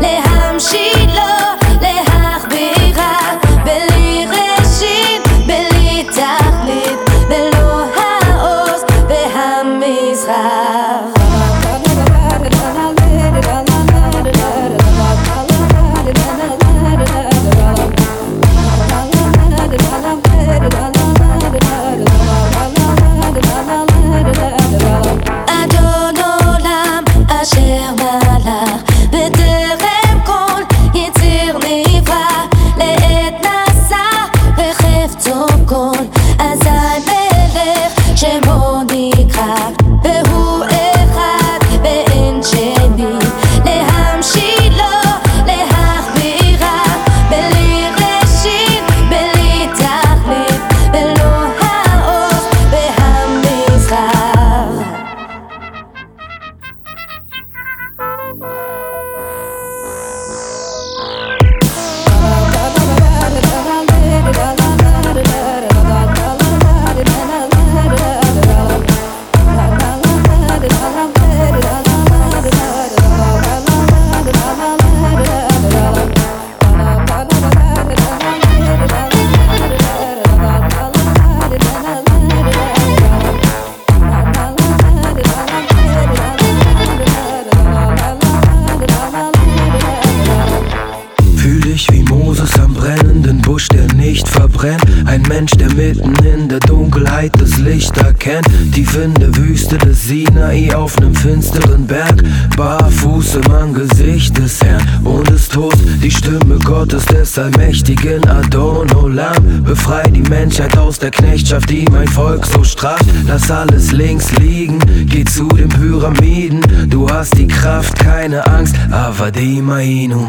להמשיל לו, להחבירה בלי ראשית, בלי תכלית, בלא העוז והמזרח. Mensch, der mitten in der Dunkelheit das Licht erkennt. Tief in der Wüste des Sinai auf nem finsteren Berg. Barfuß im Angesicht des Herrn und ist tot. Die Stimme Gottes des allmächtigen Adonolam. Befrei die Menschheit aus der Knechtschaft, die mein Volk so straft. Lass alles links liegen, geh zu den Pyramiden. Du hast die Kraft, keine Angst, Avadima Inu.